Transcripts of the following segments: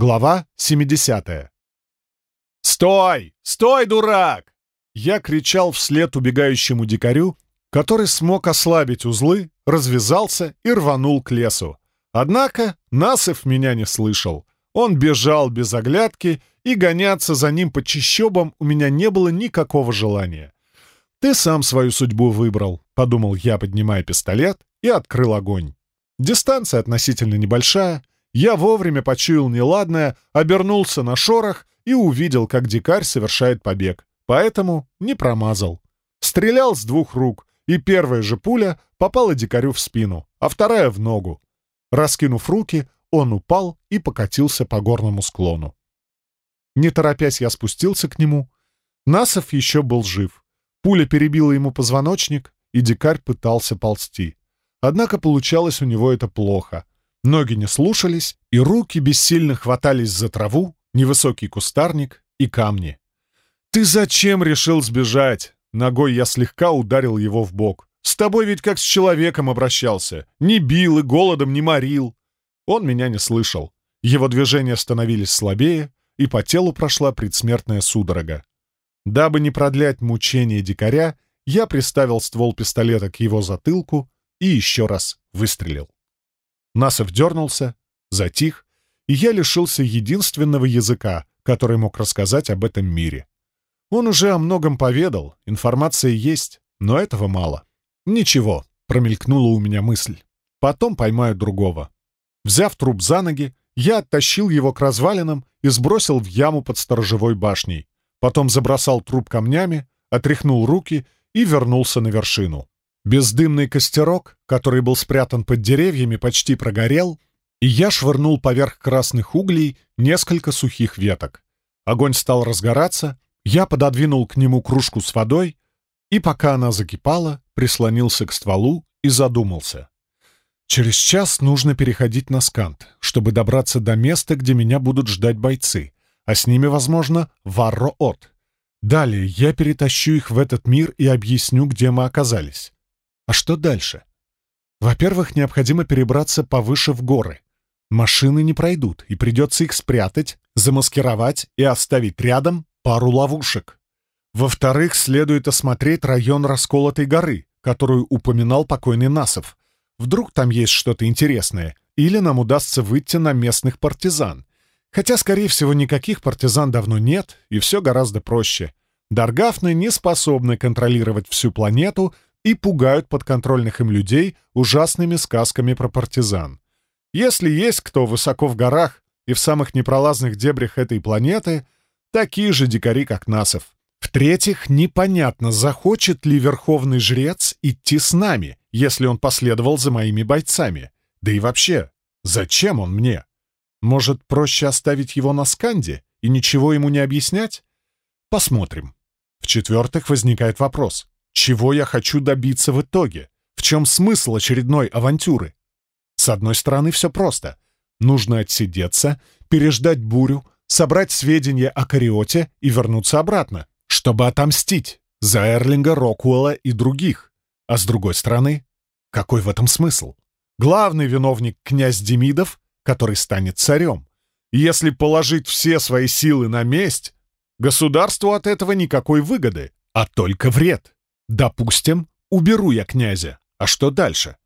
Глава 70. «Стой! Стой, дурак!» Я кричал вслед убегающему дикарю, который смог ослабить узлы, развязался и рванул к лесу. Однако Насов меня не слышал. Он бежал без оглядки, и гоняться за ним по чищобам у меня не было никакого желания. «Ты сам свою судьбу выбрал», — подумал я, поднимая пистолет, и открыл огонь. Дистанция относительно небольшая, я вовремя почуял неладное, обернулся на шорох и увидел, как дикарь совершает побег, поэтому не промазал. Стрелял с двух рук, и первая же пуля попала дикарю в спину, а вторая — в ногу. Раскинув руки, он упал и покатился по горному склону. Не торопясь, я спустился к нему. Насов еще был жив. Пуля перебила ему позвоночник, и дикарь пытался ползти. Однако получалось у него это плохо. Ноги не слушались, и руки бессильно хватались за траву, невысокий кустарник и камни. «Ты зачем решил сбежать?» Ногой я слегка ударил его в бок. «С тобой ведь как с человеком обращался. Не бил и голодом не морил». Он меня не слышал. Его движения становились слабее, и по телу прошла предсмертная судорога. Дабы не продлять мучения дикаря, я приставил ствол пистолета к его затылку и еще раз выстрелил. Насов дернулся, затих, и я лишился единственного языка, который мог рассказать об этом мире. Он уже о многом поведал, информация есть, но этого мало. «Ничего», — промелькнула у меня мысль. «Потом поймаю другого». Взяв труп за ноги, я оттащил его к развалинам и сбросил в яму под сторожевой башней. Потом забросал труп камнями, отряхнул руки и вернулся на вершину. Бездымный костерок, который был спрятан под деревьями, почти прогорел, и я швырнул поверх красных углей несколько сухих веток. Огонь стал разгораться, я пододвинул к нему кружку с водой, и пока она закипала, прислонился к стволу и задумался. Через час нужно переходить на скант, чтобы добраться до места, где меня будут ждать бойцы, а с ними, возможно, Варро-От. Далее я перетащу их в этот мир и объясню, где мы оказались. А что дальше? Во-первых, необходимо перебраться повыше в горы. Машины не пройдут, и придется их спрятать, замаскировать и оставить рядом пару ловушек. Во-вторых, следует осмотреть район расколотой горы, которую упоминал покойный Насов. Вдруг там есть что-то интересное, или нам удастся выйти на местных партизан. Хотя, скорее всего, никаких партизан давно нет, и все гораздо проще. Даргафны не способны контролировать всю планету и пугают подконтрольных им людей ужасными сказками про партизан. Если есть кто высоко в горах и в самых непролазных дебрях этой планеты, такие же дикари, как Насов. В-третьих, непонятно, захочет ли верховный жрец идти с нами, если он последовал за моими бойцами. Да и вообще, зачем он мне? Может, проще оставить его на сканде и ничего ему не объяснять? Посмотрим. В-четвертых, возникает вопрос. Чего я хочу добиться в итоге? В чем смысл очередной авантюры? С одной стороны, все просто. Нужно отсидеться, переждать бурю, собрать сведения о Кариоте и вернуться обратно, чтобы отомстить за Эрлинга, Рокуэлла и других. А с другой стороны, какой в этом смысл? Главный виновник — князь Демидов, который станет царем. если положить все свои силы на месть, государству от этого никакой выгоды, а только вред. Допустим, уберу я князя. А что дальше?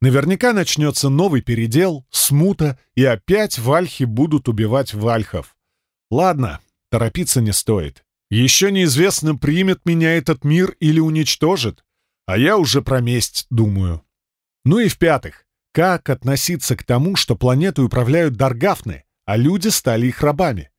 Наверняка начнется новый передел, смута, и опять вальхи будут убивать вальхов. Ладно, торопиться не стоит. Еще неизвестно, примет меня этот мир или уничтожит. А я уже про месть думаю. Ну и в-пятых, как относиться к тому, что планетой управляют Даргафны, а люди стали их рабами?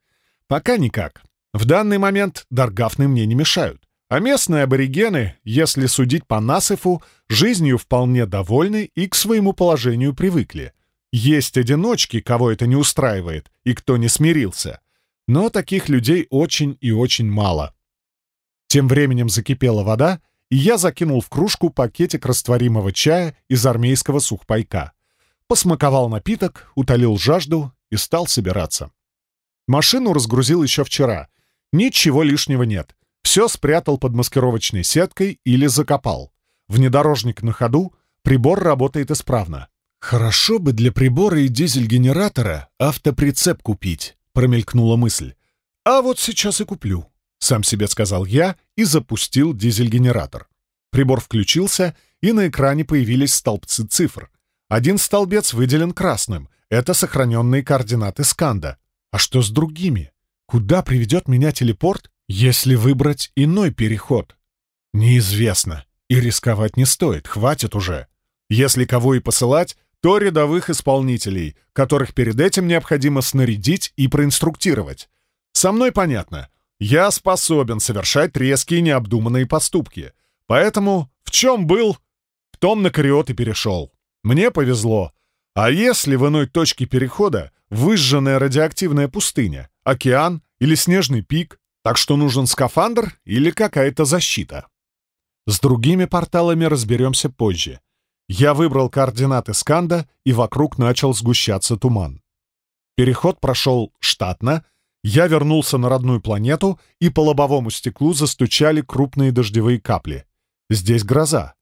Пока никак. В данный момент Даргафны мне не мешают. А местные аборигены, если судить по Насыфу, жизнью вполне довольны и к своему положению привыкли. Есть одиночки, кого это не устраивает, и кто не смирился. Но таких людей очень и очень мало. Тем временем закипела вода, и я закинул в кружку пакетик растворимого чая из армейского сухпайка. Посмаковал напиток, утолил жажду и стал собираться. Машину разгрузил еще вчера. Ничего лишнего нет. Все спрятал под маскировочной сеткой или закопал. Внедорожник на ходу, прибор работает исправно. Хорошо бы для прибора и дизель-генератора автоприцеп купить. промелькнула мысль. «А вот сейчас и куплю», — сам себе сказал я и запустил дизель-генератор. Прибор включился, и на экране появились столбцы цифр. Один столбец выделен красным — это сохраненные координаты сканда. А что с другими? Куда приведет меня телепорт, если выбрать иной переход? Неизвестно. И рисковать не стоит, хватит уже. Если кого и посылать, то рядовых исполнителей, которых перед этим необходимо снарядить и проинструктировать. Со мной понятно. Я способен совершать резкие необдуманные поступки. Поэтому в чем был, в том на Кариот и перешел. Мне повезло. А если в иной точке перехода выжженная радиоактивная пустыня, океан или снежный пик, так что нужен скафандр или какая-то защита? С другими порталами разберемся позже. Я выбрал координаты Сканда, и вокруг начал сгущаться туман. Переход прошел штатно, я вернулся на родную планету, и по лобовому стеклу застучали крупные дождевые капли. Здесь гроза.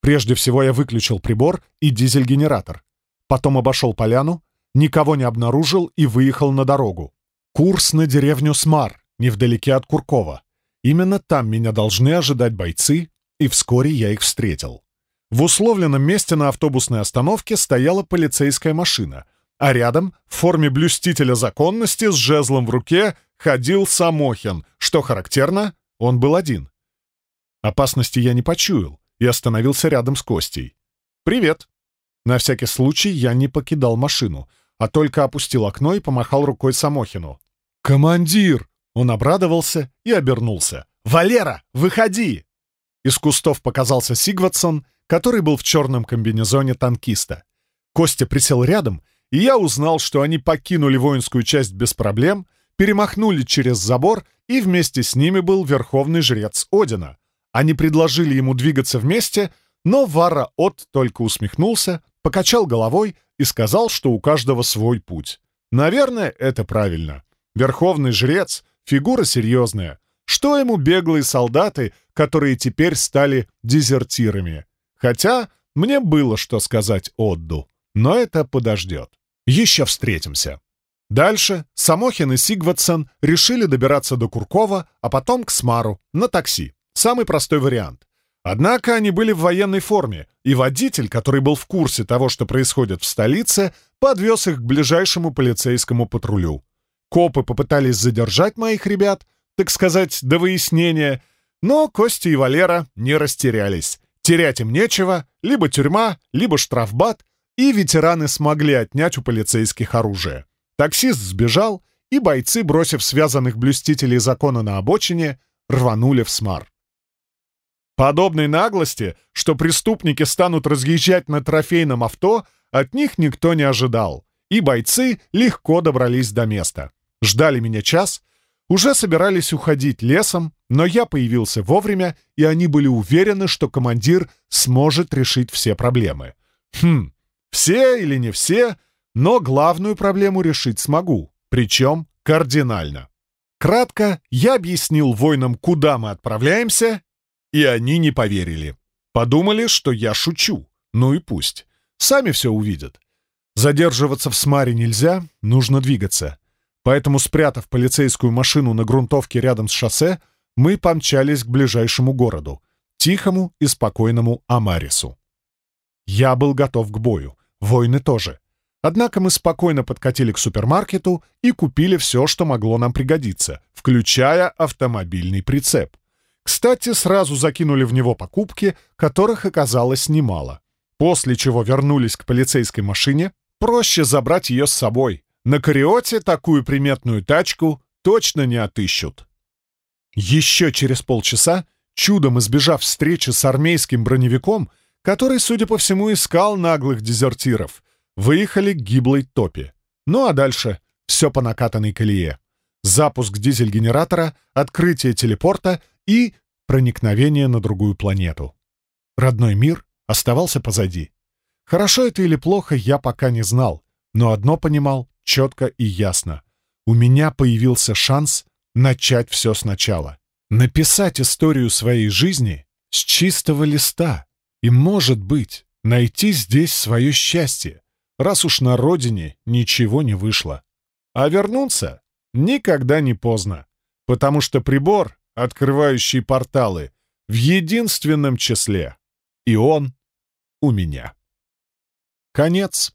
Прежде всего я выключил прибор и дизель-генератор. Потом обошел поляну, никого не обнаружил и выехал на дорогу. Курс на деревню Смар, невдалеке от Куркова. Именно там меня должны ожидать бойцы, и вскоре я их встретил. В условленном месте на автобусной остановке стояла полицейская машина, а рядом, в форме блюстителя законности с жезлом в руке, ходил Самохин. Что характерно, он был один. Опасности я не почуял и остановился рядом с Костей. «Привет!» На всякий случай я не покидал машину, а только опустил окно и помахал рукой Самохину. «Командир!» Он обрадовался и обернулся. «Валера, выходи!» Из кустов показался Сигвардсон, который был в черном комбинезоне танкиста. Костя присел рядом, и я узнал, что они покинули воинскую часть без проблем, перемахнули через забор, и вместе с ними был верховный жрец Одина. Они предложили ему двигаться вместе, но Вара От только усмехнулся, покачал головой и сказал, что у каждого свой путь. Наверное, это правильно. Верховный жрец — фигура серьезная. Что ему беглые солдаты, которые теперь стали дезертирами? Хотя мне было что сказать Отду, но это подождет. Еще встретимся. Дальше Самохин и Сигватсон решили добираться до Куркова, а потом к Смару, на такси. Самый простой вариант. Однако они были в военной форме, и водитель, который был в курсе того, что происходит в столице, подвез их к ближайшему полицейскому патрулю. Копы попытались задержать моих ребят, так сказать, до выяснения, но Костя и Валера не растерялись. Терять им нечего, либо тюрьма, либо штрафбат, и ветераны смогли отнять у полицейских оружие. Таксист сбежал, и бойцы, бросив связанных блюстителей закона на обочине, рванули в СМАР. Подобной наглости, что преступники станут разъезжать на трофейном авто, от них никто не ожидал, и бойцы легко добрались до места. Ждали меня час, уже собирались уходить лесом, но я появился вовремя, и они были уверены, что командир сможет решить все проблемы. Хм, все или не все, но главную проблему решить смогу, причем кардинально. Кратко я объяснил воинам, куда мы отправляемся, и они не поверили. Подумали, что я шучу. Ну и пусть. Сами все увидят. Задерживаться в Смаре нельзя, нужно двигаться. Поэтому, спрятав полицейскую машину на грунтовке рядом с шоссе, мы помчались к ближайшему городу, тихому и спокойному Амарису. Я был готов к бою, воины тоже. Однако мы спокойно подкатили к супермаркету и купили все, что могло нам пригодиться, включая автомобильный прицеп. Кстати, сразу закинули в него покупки, которых оказалось немало. После чего вернулись к полицейской машине, проще забрать ее с собой. На Кариоте такую приметную тачку точно не отыщут. Еще через полчаса, чудом избежав встречи с армейским броневиком, который, судя по всему, искал наглых дезертиров, выехали к гиблой топе. Ну а дальше все по накатанной колее. Запуск дизель-генератора, открытие телепорта и проникновение на другую планету. Родной мир оставался позади. Хорошо это или плохо, я пока не знал, но одно понимал четко и ясно. У меня появился шанс начать все сначала. Написать историю своей жизни с чистого листа. И, может быть, найти здесь свое счастье, раз уж на родине ничего не вышло. А вернуться никогда не поздно, потому что прибор, открывающий порталы, в единственном числе. И он у меня. Конец.